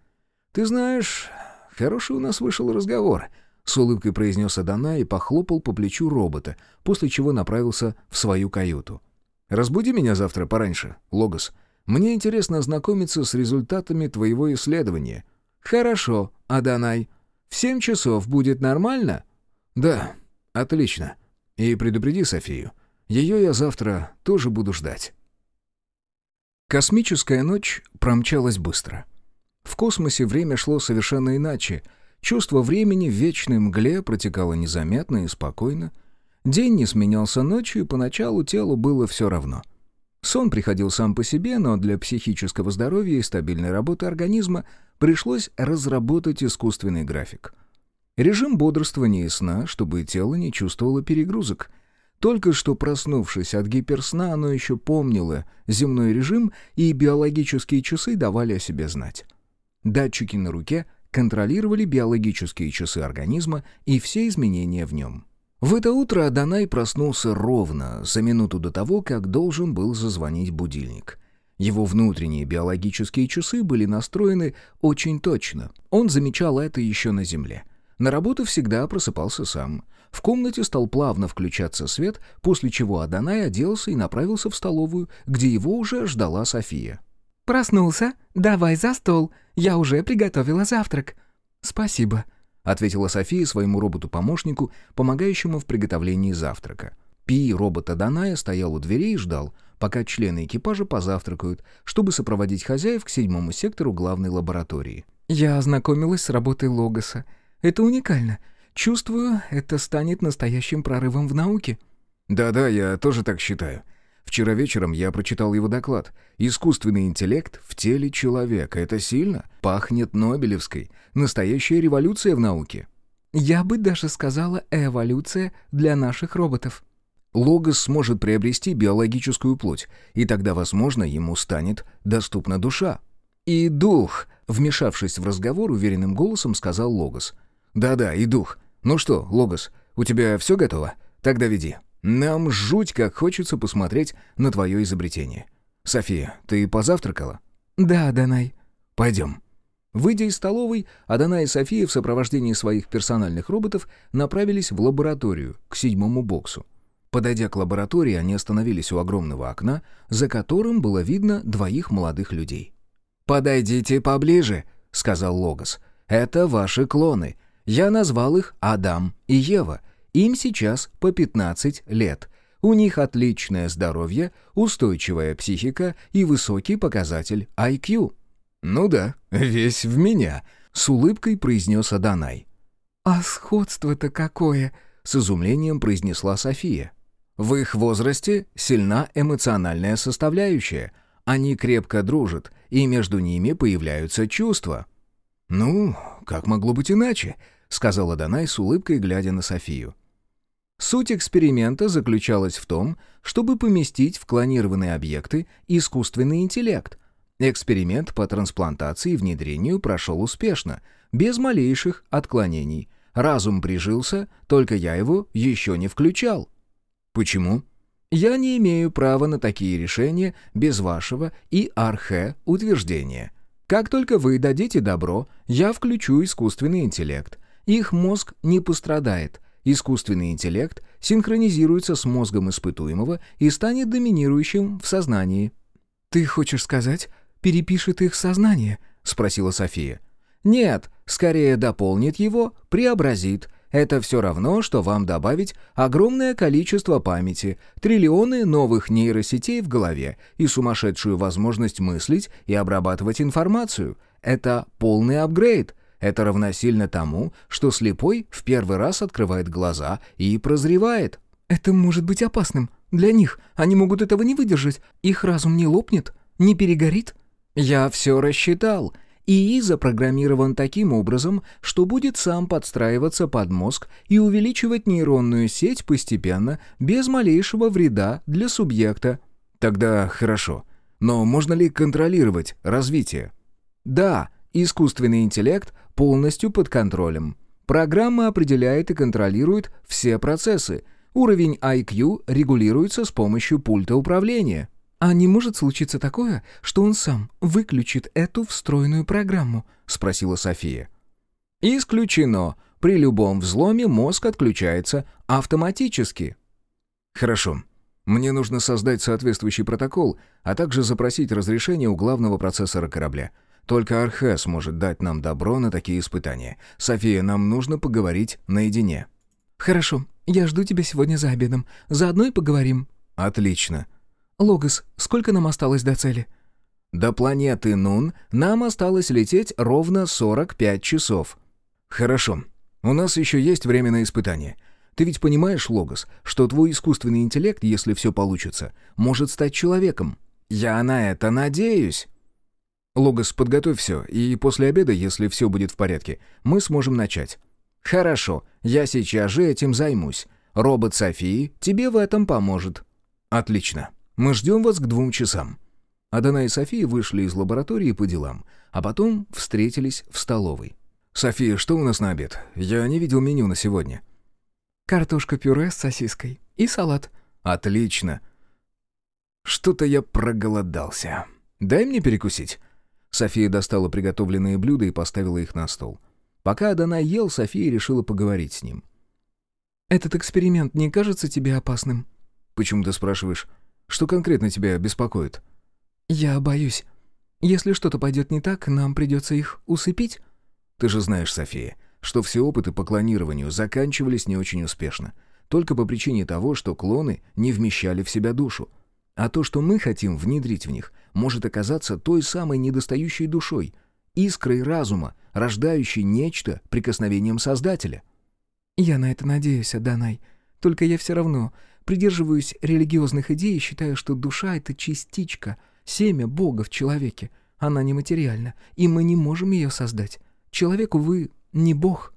Ты знаешь, хороший у нас вышел разговор», — с улыбкой произнес Адонай и похлопал по плечу робота, после чего направился в свою каюту. «Разбуди меня завтра пораньше, Логос. Мне интересно ознакомиться с результатами твоего исследования». «Хорошо, Адонай. В семь часов будет нормально?» «Да, отлично». И предупреди Софию. Ее я завтра тоже буду ждать. Космическая ночь промчалась быстро. В космосе время шло совершенно иначе. Чувство времени в вечной мгле протекало незаметно и спокойно. День не сменялся ночью, и поначалу телу было все равно. Сон приходил сам по себе, но для психического здоровья и стабильной работы организма пришлось разработать искусственный график — Режим бодрствования и сна, чтобы тело не чувствовало перегрузок. Только что проснувшись от гиперсна, оно еще помнило земной режим, и биологические часы давали о себе знать. Датчики на руке контролировали биологические часы организма и все изменения в нем. В это утро Адонай проснулся ровно за минуту до того, как должен был зазвонить будильник. Его внутренние биологические часы были настроены очень точно. Он замечал это еще на Земле — на работу всегда просыпался сам. В комнате стал плавно включаться свет, после чего Адонай оделся и направился в столовую, где его уже ждала София. «Проснулся? Давай за стол. Я уже приготовила завтрак». «Спасибо», — ответила София своему роботу-помощнику, помогающему в приготовлении завтрака. Пи, робот Адоная, стоял у дверей и ждал, пока члены экипажа позавтракают, чтобы сопроводить хозяев к седьмому сектору главной лаборатории. «Я ознакомилась с работой Логоса. Это уникально. Чувствую, это станет настоящим прорывом в науке». «Да-да, я тоже так считаю. Вчера вечером я прочитал его доклад. Искусственный интеллект в теле человека. Это сильно? Пахнет Нобелевской. Настоящая революция в науке». «Я бы даже сказала эволюция для наших роботов». Логос сможет приобрести биологическую плоть, и тогда, возможно, ему станет доступна душа. «И дух», — вмешавшись в разговор, уверенным голосом сказал Логос. «Да-да, и дух. Ну что, Логос, у тебя все готово? Тогда веди. Нам жуть как хочется посмотреть на твое изобретение. София, ты позавтракала?» «Да, Данай». «Пойдем». Выйдя из столовой, Адана и София в сопровождении своих персональных роботов направились в лабораторию, к седьмому боксу. Подойдя к лаборатории, они остановились у огромного окна, за которым было видно двоих молодых людей. «Подойдите поближе», — сказал Логос. «Это ваши клоны. Я назвал их Адам и Ева. Им сейчас по 15 лет. У них отличное здоровье, устойчивая психика и высокий показатель IQ. «Ну да, весь в меня», — с улыбкой произнес Аданай. «А сходство-то какое?» — с изумлением произнесла София. «В их возрасте сильна эмоциональная составляющая. Они крепко дружат, и между ними появляются чувства». «Ну, как могло быть иначе?» — сказала Данай с улыбкой, глядя на Софию. Суть эксперимента заключалась в том, чтобы поместить в клонированные объекты искусственный интеллект. Эксперимент по трансплантации и внедрению прошел успешно, без малейших отклонений. Разум прижился, только я его еще не включал. Почему? Я не имею права на такие решения без вашего и архе утверждения. Как только вы дадите добро, я включу искусственный интеллект. Их мозг не пострадает. Искусственный интеллект синхронизируется с мозгом испытуемого и станет доминирующим в сознании. «Ты хочешь сказать, перепишет их сознание?» — спросила София. «Нет, скорее дополнит его, преобразит, это все равно, что вам добавить огромное количество памяти, триллионы новых нейросетей в голове и сумасшедшую возможность мыслить и обрабатывать информацию. Это полный апгрейд. Это равносильно тому, что слепой в первый раз открывает глаза и прозревает. «Это может быть опасным. Для них. Они могут этого не выдержать. Их разум не лопнет, не перегорит». «Я все рассчитал. ИИ запрограммирован таким образом, что будет сам подстраиваться под мозг и увеличивать нейронную сеть постепенно, без малейшего вреда для субъекта. Тогда хорошо. Но можно ли контролировать развитие? Да, искусственный интеллект полностью под контролем. Программа определяет и контролирует все процессы. Уровень IQ регулируется с помощью пульта управления. «А не может случиться такое, что он сам выключит эту встроенную программу?» — спросила София. «Исключено. При любом взломе мозг отключается автоматически». «Хорошо. Мне нужно создать соответствующий протокол, а также запросить разрешение у главного процессора корабля. Только Архес может дать нам добро на такие испытания. София, нам нужно поговорить наедине». «Хорошо. Я жду тебя сегодня за обедом. Заодно и поговорим». «Отлично. «Логос, сколько нам осталось до цели?» «До планеты Нун нам осталось лететь ровно 45 часов». «Хорошо. У нас еще есть время на испытание. Ты ведь понимаешь, Логос, что твой искусственный интеллект, если все получится, может стать человеком? Я на это надеюсь». «Логос, подготовь все, и после обеда, если все будет в порядке, мы сможем начать». «Хорошо, я сейчас же этим займусь. Робот Софии тебе в этом поможет». «Отлично». Мы ждем вас к двум часам». Адана и София вышли из лаборатории по делам, а потом встретились в столовой. «София, что у нас на обед? Я не видел меню на сегодня». «Картошка-пюре с сосиской и салат». «Отлично. Что-то я проголодался. Дай мне перекусить». София достала приготовленные блюда и поставила их на стол. Пока Адана ел, София решила поговорить с ним. «Этот эксперимент не кажется тебе опасным?» «Почему ты спрашиваешь?» Что конкретно тебя беспокоит?» «Я боюсь. Если что-то пойдет не так, нам придется их усыпить». «Ты же знаешь, София, что все опыты по клонированию заканчивались не очень успешно. Только по причине того, что клоны не вмещали в себя душу. А то, что мы хотим внедрить в них, может оказаться той самой недостающей душой, искрой разума, рождающей нечто прикосновением Создателя». «Я на это надеюсь, Аданай. Только я все равно Придерживаюсь религиозных идей и считаю, что душа — это частичка, семя Бога в человеке. Она нематериальна, и мы не можем ее создать. Человек, увы, не Бог».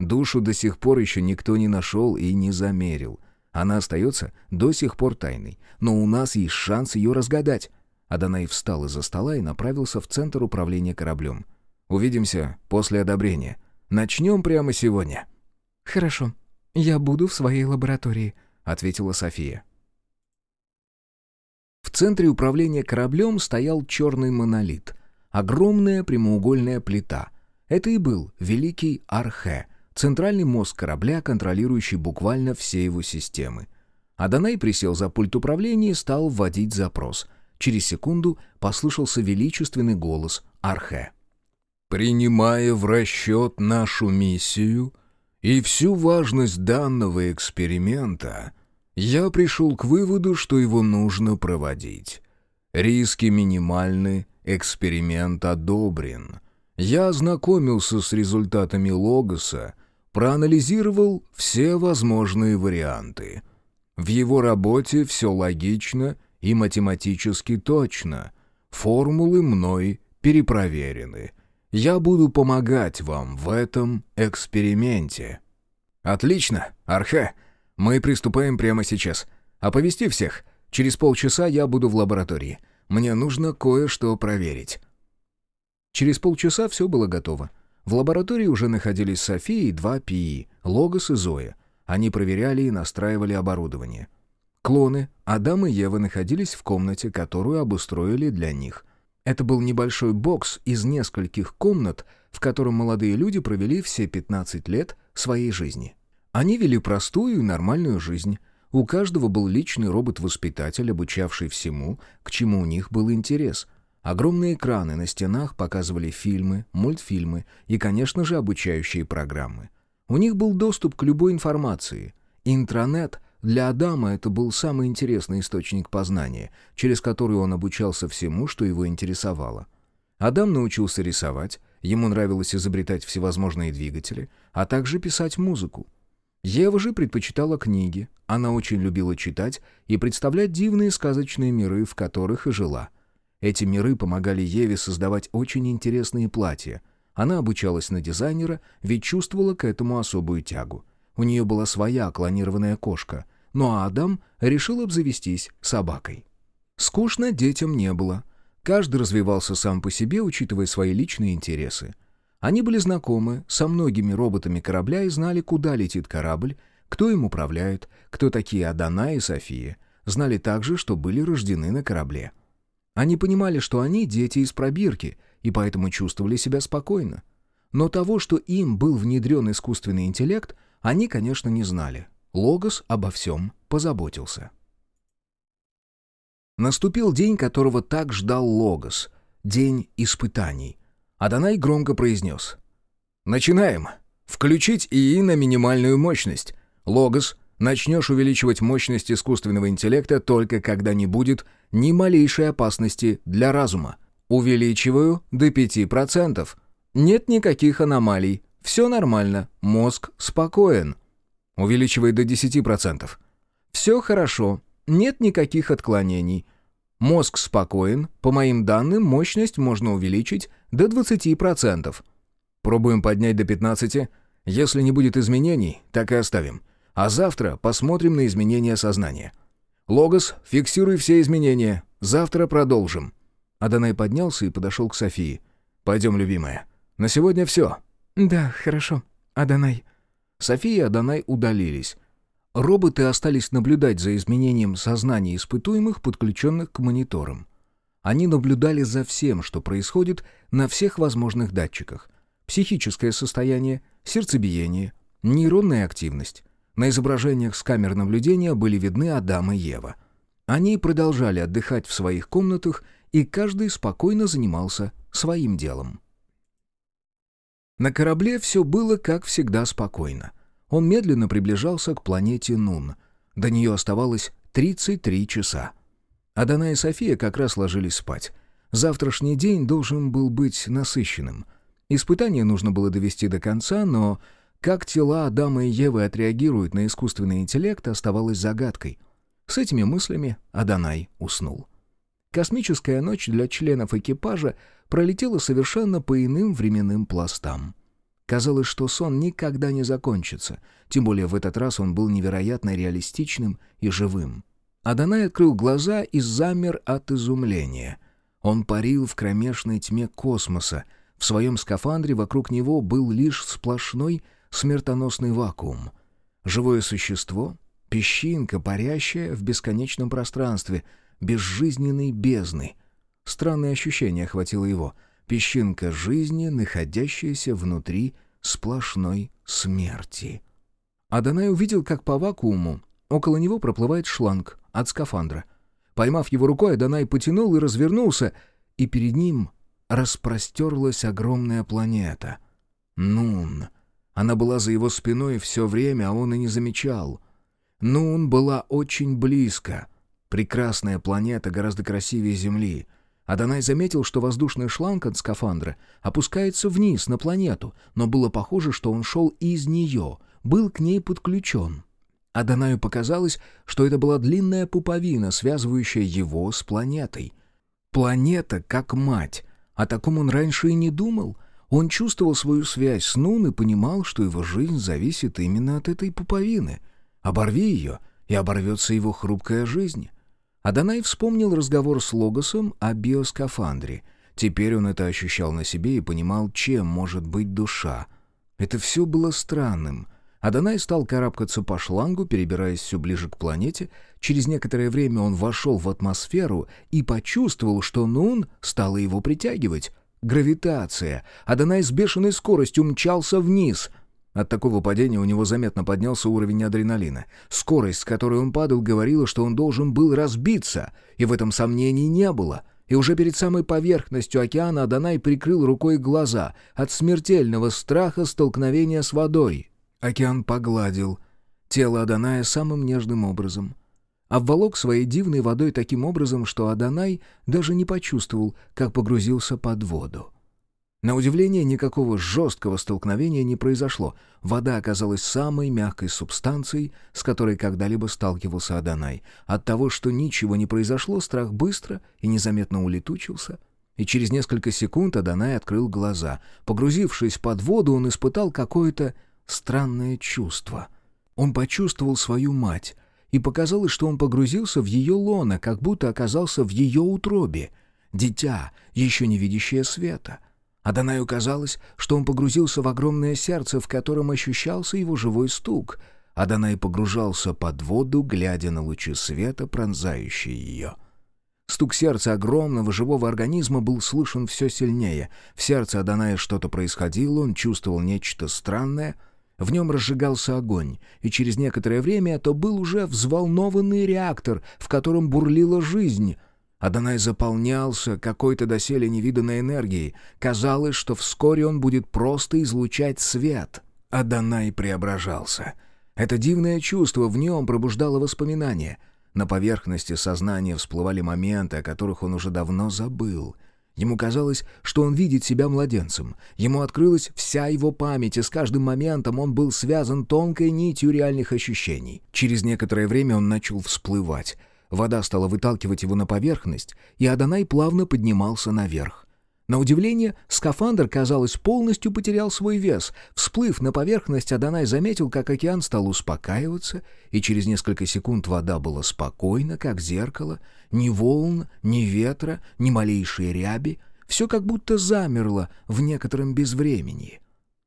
Душу до сих пор еще никто не нашел и не замерил. Она остается до сих пор тайной, но у нас есть шанс ее разгадать. Аданай встал из-за стола и направился в центр управления кораблем. «Увидимся после одобрения. Начнем прямо сегодня». «Хорошо. Я буду в своей лаборатории», — ответила София. В центре управления кораблем стоял черный монолит. Огромная прямоугольная плита. Это и был Великий Архе, центральный мозг корабля, контролирующий буквально все его системы. Адонай присел за пульт управления и стал вводить запрос. Через секунду послышался величественный голос Архе. «Принимая в расчет нашу миссию...» и всю важность данного эксперимента, я пришел к выводу, что его нужно проводить. Риски минимальны, эксперимент одобрен. Я ознакомился с результатами Логоса, проанализировал все возможные варианты. В его работе все логично и математически точно — Формулы мной перепроверены. Я буду помогать вам в этом эксперименте». «Отлично, Архе. Мы приступаем прямо сейчас. Оповести всех. Через полчаса я буду в лаборатории. Мне нужно кое-что проверить». Через полчаса все было готово. В лаборатории уже находились София и два ПИИ, Логос и Зоя. Они проверяли и настраивали оборудование. Клоны, Адам и Ева находились в комнате, которую обустроили для них. Это был небольшой бокс из нескольких комнат, в котором молодые люди провели все 15 лет своей жизни. Они вели простую и нормальную жизнь. У каждого был личный робот-воспитатель, обучавший всему, к чему у них был интерес. Огромные экраны на стенах показывали фильмы, мультфильмы и, конечно же, обучающие программы. У них был доступ к любой информации. Интранет для Адама это был самый интересный источник познания, через который он обучался всему, что его интересовало. Адам научился рисовать, ему нравилось изобретать всевозможные двигатели, а также писать музыку. Ева же предпочитала книги, она очень любила читать и представлять дивные сказочные миры, в которых и жила. Эти миры помогали Еве создавать очень интересные платья. Она обучалась на дизайнера, ведь чувствовала к этому особую тягу. У нее была своя клонированная кошка, а Адам решил обзавестись собакой. Скучно детям не было. Каждый развивался сам по себе, учитывая свои личные интересы. Они были знакомы со многими роботами корабля и знали, куда летит корабль, кто им управляет, кто такие Адана и София. Знали также, что были рождены на корабле. Они понимали, что они дети из пробирки, и поэтому чувствовали себя спокойно. Но того, что им был внедрен искусственный интеллект, они, конечно, не знали. Логос обо всем позаботился. Наступил день, которого так ждал Логос. День испытаний. Адонай громко произнес. «Начинаем. Включить ИИ на минимальную мощность. Логос, начнешь увеличивать мощность искусственного интеллекта только когда не будет ни малейшей опасности для разума. Увеличиваю до 5%. Нет никаких аномалий. Все нормально. Мозг спокоен. Увеличивай до 10%. Все хорошо. Нет никаких отклонений. Мозг спокоен. По моим данным, мощность можно увеличить до 20%. Пробуем поднять до 15%. Если не будет изменений, так и оставим. А завтра посмотрим на изменения сознания. Логос, фиксируй все изменения. Завтра продолжим». Адонай поднялся и подошел к Софии. «Пойдем, любимая. На сегодня все». «Да, хорошо, Адонай». София и Адонай удалились. Роботы остались наблюдать за изменением сознания испытуемых, подключенных к мониторам. Они наблюдали за всем, что происходит на всех возможных датчиках. Психическое состояние, сердцебиение, нейронная активность. На изображениях с камер наблюдения были видны Адам и Ева. Они продолжали отдыхать в своих комнатах, и каждый спокойно занимался своим делом. На корабле все было, как всегда, спокойно. Он медленно приближался к планете Нун. До нее оставалось 33 часа. Адана и София как раз ложились спать. Завтрашний день должен был быть насыщенным. Испытание нужно было довести до конца, но как тела Адама и Евы отреагируют на искусственный интеллект, оставалось загадкой. С этими мыслями Аданай уснул. Космическая ночь для членов экипажа пролетела совершенно по иным временным пластам. Казалось, что сон никогда не закончится, тем более в этот раз он был невероятно реалистичным и живым. Адонай открыл глаза и замер от изумления. Он парил в кромешной тьме космоса. В своем скафандре вокруг него был лишь сплошной смертоносный вакуум. Живое существо, песчинка, парящая в бесконечном пространстве, безжизненной бездны. Странное ощущение охватило его. Песчинка жизни, находящаяся внутри сплошной смерти. Адонай увидел, как по вакууму около него проплывает шланг — от скафандра. Поймав его рукой, Данай потянул и развернулся, и перед ним распростерлась огромная планета. Нун. Она была за его спиной все время, а он и не замечал. Нун была очень близко. Прекрасная планета, гораздо красивее Земли. Адонай заметил, что воздушный шланг от скафандра опускается вниз, на планету, но было похоже, что он шел из нее, был к ней подключен. Адонаю показалось, что это была длинная пуповина, связывающая его с планетой. Планета как мать. О таком он раньше и не думал. Он чувствовал свою связь с Нун и понимал, что его жизнь зависит именно от этой пуповины. Оборви ее, и оборвется его хрупкая жизнь. Адонай вспомнил разговор с Логосом о биоскафандре. Теперь он это ощущал на себе и понимал, чем может быть душа. Это все было странным. Адонай стал карабкаться по шлангу, перебираясь все ближе к планете. Через некоторое время он вошел в атмосферу и почувствовал, что Нун стала его притягивать. Гравитация. Адонай с бешеной скоростью мчался вниз — от такого падения у него заметно поднялся уровень адреналина. Скорость, с которой он падал, говорила, что он должен был разбиться, и в этом сомнений не было. И уже перед самой поверхностью океана Адонай прикрыл рукой глаза от смертельного страха столкновения с водой. Океан погладил тело Аданая самым нежным образом. Обволок своей дивной водой таким образом, что Адонай даже не почувствовал, как погрузился под воду. На удивление, никакого жесткого столкновения не произошло. Вода оказалась самой мягкой субстанцией, с которой когда-либо сталкивался Адонай. От того, что ничего не произошло, страх быстро и незаметно улетучился. И через несколько секунд Адонай открыл глаза. Погрузившись под воду, он испытал какое-то странное чувство. Он почувствовал свою мать, и показалось, что он погрузился в ее лоно, как будто оказался в ее утробе. Дитя, еще не видящее света — Адонаю казалось, что он погрузился в огромное сердце, в котором ощущался его живой стук. Адонай погружался под воду, глядя на лучи света, пронзающие ее. Стук сердца огромного живого организма был слышен все сильнее. В сердце Адоная что-то происходило, он чувствовал нечто странное. В нем разжигался огонь, и через некоторое время это был уже взволнованный реактор, в котором бурлила жизнь — Адонай заполнялся какой-то доселе невиданной энергией. Казалось, что вскоре он будет просто излучать свет. Адонай преображался. Это дивное чувство в нем пробуждало воспоминания. На поверхности сознания всплывали моменты, о которых он уже давно забыл. Ему казалось, что он видит себя младенцем. Ему открылась вся его память, и с каждым моментом он был связан тонкой нитью реальных ощущений. Через некоторое время он начал всплывать — Вода стала выталкивать его на поверхность, и Адонай плавно поднимался наверх. На удивление, скафандр, казалось, полностью потерял свой вес. Всплыв на поверхность, Адонай заметил, как океан стал успокаиваться, и через несколько секунд вода была спокойна, как зеркало. Ни волн, ни ветра, ни малейшей ряби. Все как будто замерло в некотором безвремени.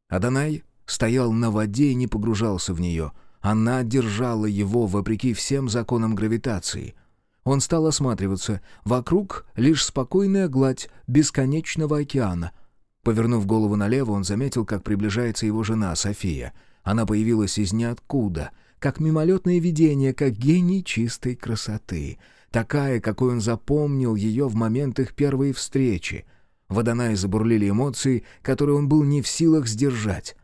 Адонай стоял на воде и не погружался в нее — она держала его вопреки всем законам гравитации. Он стал осматриваться. Вокруг лишь спокойная гладь бесконечного океана. Повернув голову налево, он заметил, как приближается его жена София. Она появилась из ниоткуда, как мимолетное видение, как гений чистой красоты. Такая, какой он запомнил ее в момент их первой встречи. В Адонае забурлили эмоции, которые он был не в силах сдержать.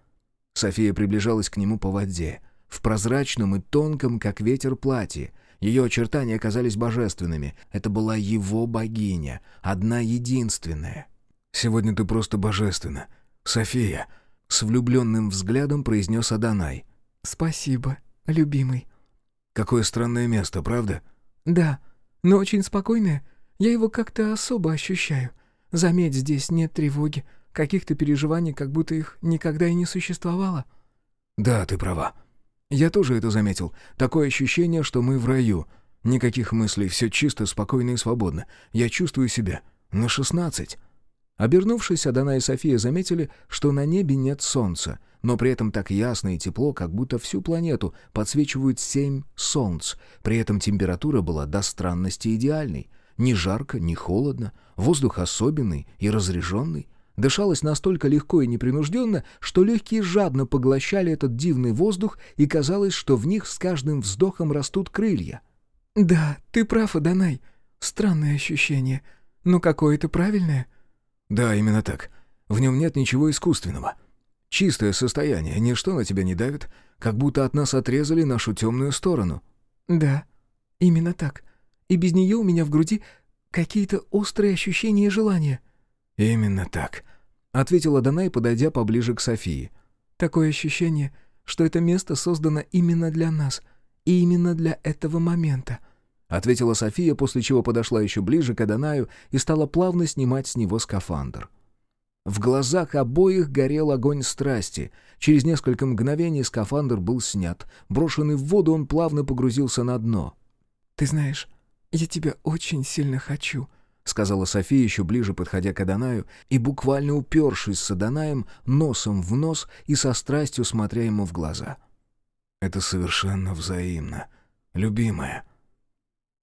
София приближалась к нему по воде в прозрачном и тонком, как ветер, платье. Ее очертания казались божественными. Это была его богиня, одна единственная. «Сегодня ты просто божественна, София», — с влюбленным взглядом произнес Адонай. «Спасибо, любимый». «Какое странное место, правда?» «Да, но очень спокойное. Я его как-то особо ощущаю. Заметь, здесь нет тревоги, каких-то переживаний, как будто их никогда и не существовало». «Да, ты права. Я тоже это заметил. Такое ощущение, что мы в раю. Никаких мыслей, все чисто, спокойно и свободно. Я чувствую себя на шестнадцать. Обернувшись, Адана и София заметили, что на небе нет солнца, но при этом так ясно и тепло, как будто всю планету подсвечивают семь солнц. При этом температура была до странности идеальной. Ни жарко, ни холодно, воздух особенный и разреженный. Дышалось настолько легко и непринужденно, что легкие жадно поглощали этот дивный воздух, и казалось, что в них с каждым вздохом растут крылья. «Да, ты прав, Адонай. Странное ощущение. Но какое-то правильное». «Да, именно так. В нем нет ничего искусственного. Чистое состояние, ничто на тебя не давит, как будто от нас отрезали нашу темную сторону». «Да, именно так. И без нее у меня в груди какие-то острые ощущения и желания». «Именно так», — ответила Данай, подойдя поближе к Софии. «Такое ощущение, что это место создано именно для нас, и именно для этого момента». ответила София, после чего подошла еще ближе к Адонаю и стала плавно снимать с него скафандр. В глазах обоих горел огонь страсти. Через несколько мгновений скафандр был снят. Брошенный в воду, он плавно погрузился на дно. «Ты знаешь, я тебя очень сильно хочу», — сказала София, еще ближе подходя к Адонаю, и буквально упершись с Адонаем носом в нос и со страстью смотря ему в глаза. «Это совершенно взаимно, любимая».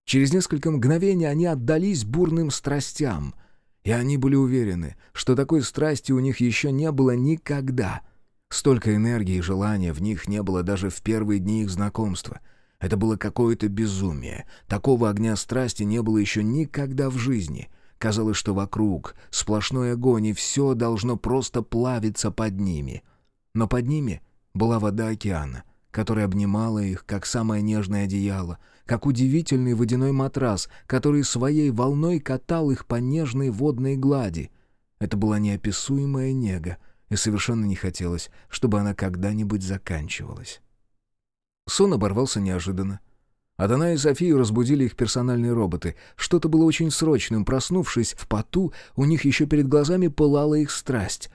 Через несколько мгновений они отдались бурным страстям — и они были уверены, что такой страсти у них еще не было никогда. Столько энергии и желания в них не было даже в первые дни их знакомства. Это было какое-то безумие. Такого огня страсти не было еще никогда в жизни. Казалось, что вокруг сплошной огонь, и все должно просто плавиться под ними. Но под ними была вода океана, которая обнимала их, как самое нежное одеяло, как удивительный водяной матрас, который своей волной катал их по нежной водной глади. Это была неописуемая нега, и совершенно не хотелось, чтобы она когда-нибудь заканчивалась. Сон оборвался неожиданно. Адана и Софию разбудили их персональные роботы. Что-то было очень срочным. Проснувшись в поту, у них еще перед глазами пылала их страсть.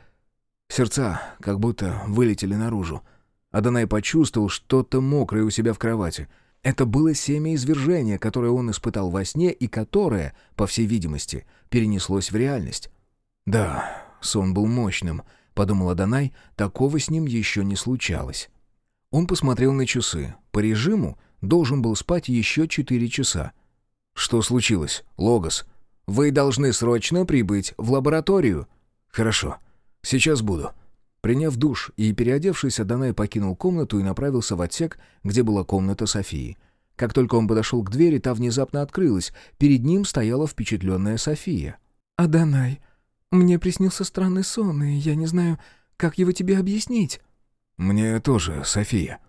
Сердца как будто вылетели наружу. Адонай почувствовал что-то мокрое у себя в кровати — это было семя извержения, которое он испытал во сне и которое, по всей видимости, перенеслось в реальность. «Да, сон был мощным», — подумал Адонай, — «такого с ним еще не случалось». Он посмотрел на часы. По режиму должен был спать еще четыре часа. «Что случилось, Логос? Вы должны срочно прибыть в лабораторию». «Хорошо, сейчас буду». Приняв душ и переодевшись, Адонай покинул комнату и направился в отсек, где была комната Софии. Как только он подошел к двери, та внезапно открылась. Перед ним стояла впечатленная София. «Адонай, мне приснился странный сон, и я не знаю, как его тебе объяснить». «Мне тоже, София».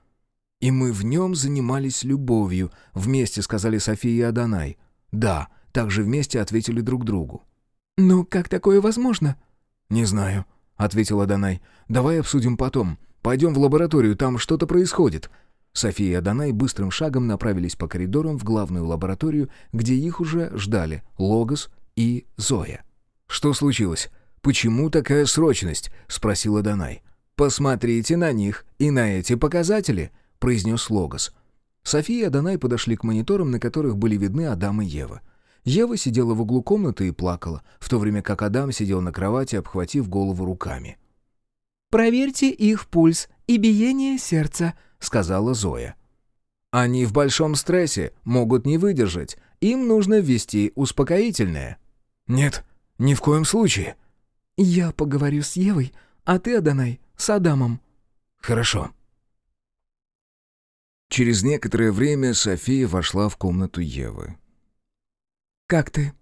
«И мы в нем занимались любовью», — вместе сказали София и Адонай. «Да», — также вместе ответили друг другу. «Но как такое возможно?» «Не знаю», — ответил Адонай. «Давай обсудим потом. Пойдем в лабораторию, там что-то происходит». София и Адонай быстрым шагом направились по коридорам в главную лабораторию, где их уже ждали Логос и Зоя. «Что случилось? Почему такая срочность?» — спросил Адонай. «Посмотрите на них и на эти показатели», — произнес Логос. София и Адонай подошли к мониторам, на которых были видны Адам и Ева. Ева сидела в углу комнаты и плакала, в то время как Адам сидел на кровати, обхватив голову руками. «Проверьте их пульс и биение сердца», — сказала Зоя. «Они в большом стрессе, могут не выдержать. Им нужно ввести успокоительное». «Нет, ни в коем случае». «Я поговорю с Евой, а ты, Адонай, с Адамом». «Хорошо». Через некоторое время София вошла в комнату Евы. «Как ты?»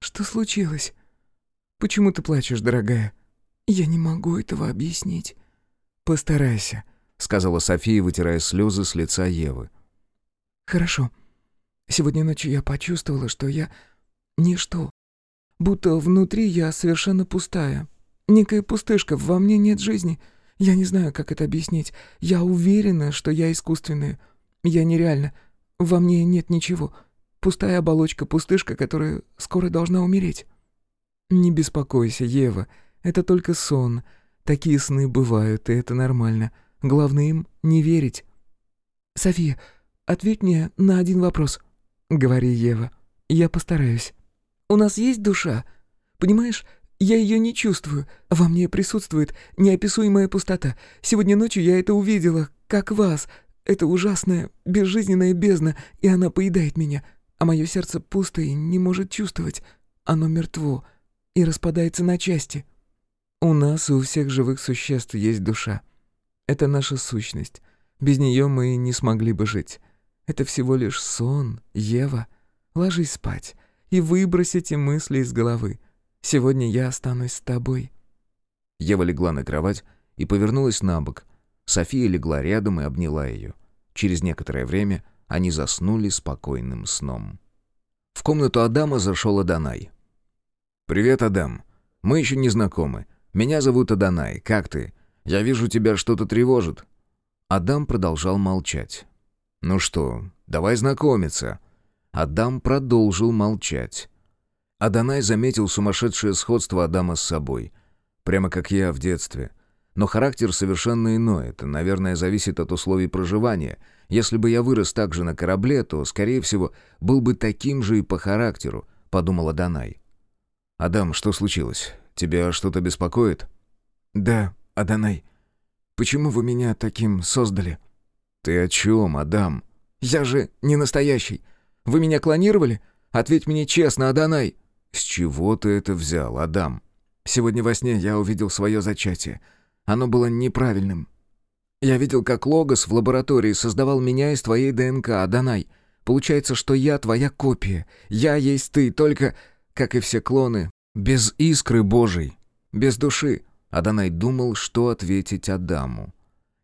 «Что случилось? Почему ты плачешь, дорогая?» «Я не могу этого объяснить». «Постарайся», — сказала София, вытирая слезы с лица Евы. «Хорошо. Сегодня ночью я почувствовала, что я... ничто. Будто внутри я совершенно пустая. Некая пустышка, во мне нет жизни. Я не знаю, как это объяснить. Я уверена, что я искусственная. Я нереальна. Во мне нет ничего. Пустая оболочка, пустышка, которая скоро должна умереть. Не беспокойся, Ева, это только сон. Такие сны бывают, и это нормально. Главное им не верить. София, ответь мне на один вопрос. Говори, Ева. Я постараюсь. У нас есть душа? Понимаешь, я ее не чувствую. Во мне присутствует неописуемая пустота. Сегодня ночью я это увидела, как вас. Это ужасная, безжизненная бездна, и она поедает меня а мое сердце пусто и не может чувствовать. Оно мертво и распадается на части. У нас и у всех живых существ есть душа. Это наша сущность. Без нее мы не смогли бы жить. Это всего лишь сон, Ева. Ложись спать и выбрось эти мысли из головы. Сегодня я останусь с тобой». Ева легла на кровать и повернулась на бок. София легла рядом и обняла ее. Через некоторое время они заснули спокойным сном. В комнату Адама зашел Аданай. «Привет, Адам. Мы еще не знакомы. Меня зовут Аданай. Как ты? Я вижу, тебя что-то тревожит». Адам продолжал молчать. «Ну что, давай знакомиться». Адам продолжил молчать. Адонай заметил сумасшедшее сходство Адама с собой. Прямо как я в детстве. Но характер совершенно иной. Это, наверное, зависит от условий проживания. Если бы я вырос так же на корабле, то, скорее всего, был бы таким же и по характеру, подумал Адонай. «Адам, что случилось? Тебя что-то беспокоит?» «Да, Адонай. Почему вы меня таким создали?» «Ты о чем, Адам?» «Я же не настоящий. Вы меня клонировали? Ответь мне честно, Адонай!» «С чего ты это взял, Адам?» «Сегодня во сне я увидел свое зачатие. Оно было неправильным. Я видел, как Логос в лаборатории создавал меня из твоей ДНК, Адонай. Получается, что я твоя копия. Я есть ты, только, как и все клоны, без искры Божией, без души». Адонай думал, что ответить Адаму.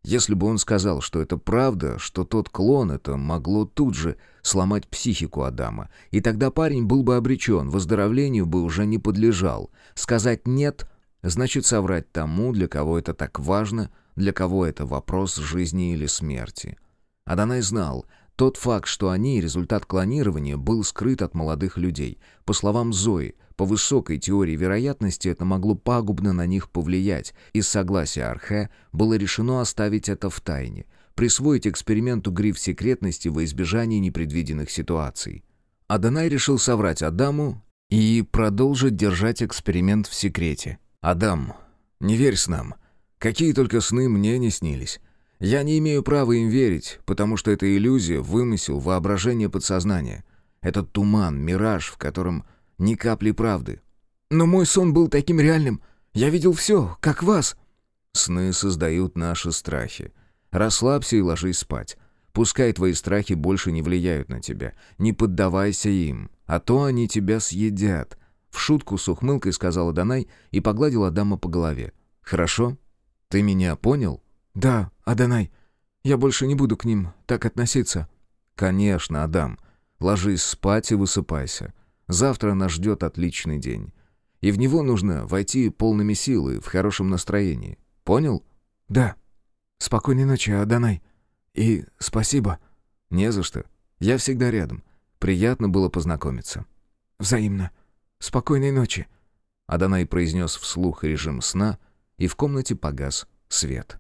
Если бы он сказал, что это правда, что тот клон, это могло тут же сломать психику Адама, и тогда парень был бы обречен, выздоровлению бы уже не подлежал. Сказать «нет» значит соврать тому, для кого это так важно, для кого это вопрос жизни или смерти. Адонай знал, тот факт, что они, результат клонирования, был скрыт от молодых людей. По словам Зои, по высокой теории вероятности это могло пагубно на них повлиять. Из согласия Архе было решено оставить это в тайне, присвоить эксперименту гриф секретности во избежание непредвиденных ситуаций. Адонай решил соврать Адаму и продолжить держать эксперимент в секрете. «Адам, не верь с нам. Какие только сны мне не снились. Я не имею права им верить, потому что это иллюзия, вымысел, воображение подсознания. Это туман, мираж, в котором ни капли правды. Но мой сон был таким реальным. Я видел все, как вас. Сны создают наши страхи. Расслабься и ложись спать. Пускай твои страхи больше не влияют на тебя. Не поддавайся им, а то они тебя съедят. В шутку с ухмылкой сказала Данай и погладила Адама по голове. «Хорошо? Ты меня понял?» «Да, Аданай. Я больше не буду к ним так относиться». «Конечно, Адам. Ложись спать и высыпайся. Завтра нас ждет отличный день. И в него нужно войти полными силы, в хорошем настроении. Понял? Да. Спокойной ночи, Аданай. И спасибо. Не за что. Я всегда рядом. Приятно было познакомиться. Взаимно. Спокойной ночи. Аданай произнес вслух режим сна, и в комнате погас свет.